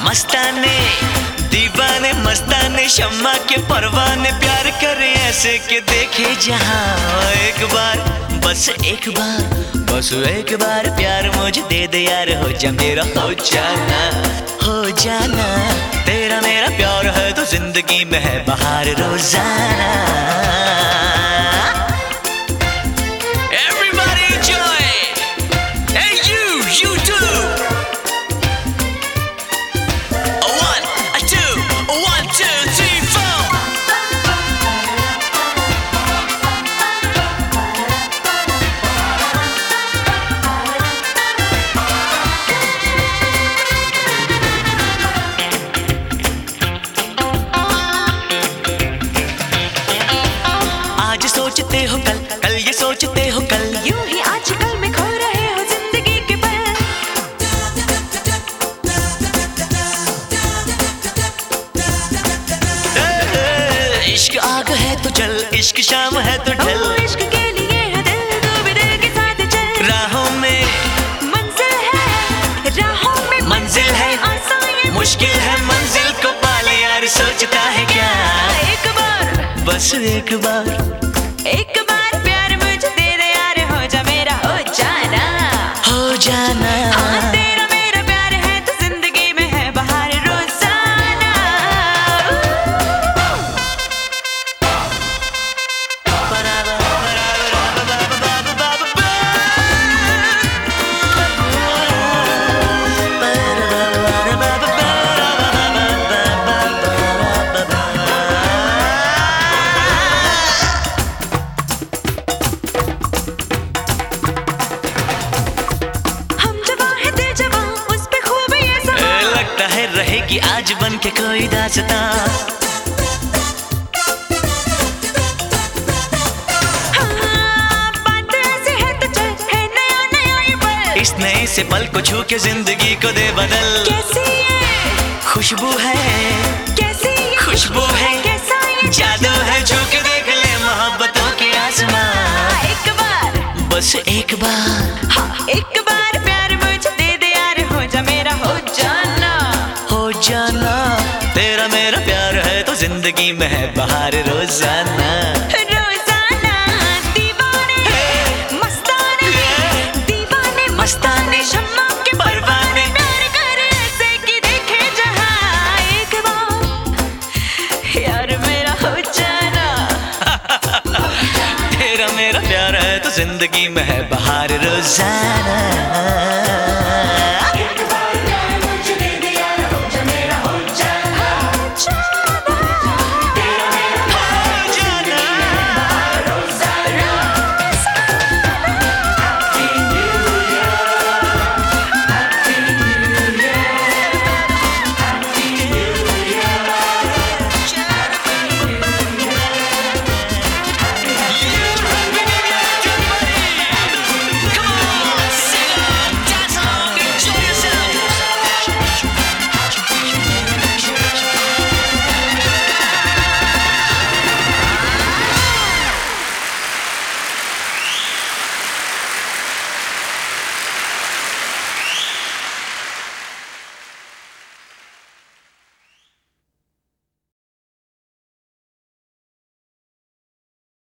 मस्ताने, दीवाने, मस्ताने, शम्मा के परवाने प्यार करे ऐसे के देखे जहाँ। एक बार, बस एक बार, बस एक बार प्यार मुझे दे दे यार, हो जा मेरा, हो जाना हो जाना। तेरा मेरा प्यार है तो ज़िंदगी में है बाहर रोज़ाना। सोचते हो कल कल ये सोचते हो कल। यूँ ही आजकल में खो रहे हो ज़िंदगी के पल। इश्क आग है तो चल इश्क शाम है तो ढल। इश्क के लिए है दिल तू भी दिल के साथ चल। राहों में मंजिल है राहों में मंजिल है। मुश्किल है मंजिल को पाले यार सोचता है क्या? एक बार। बस एक बार। एक बार प्यार मुझे दे दे यार हो जा मेरा हो जाना। हो जाना। है रहेगी आज बन के कोई दासता हाँ, है तो है इस नए से पल को छू के ज़िंदगी को दे बदल। कैसी ये? खुशबू है। कैसी ये खुशबू है? कैसा जादू है छू के देख ले मोहब्बतों के आसमां। हाँ, एक बार। बस एक बार। हाँ, एक जाना। तेरा मेरा प्यार है तो ज़िंदगी में है बाहर रोज़ाना। रोज़ाना दीवाने मस्ताने दीवाने मस्ताने शम्मा के परवाने। प्यार कर ऐसे कि देखे जहाँ एक बार। यार मेरा हो जाना। तेरा मेरा प्यार है तो ज़िंदगी में है बाहर रोज़ाना।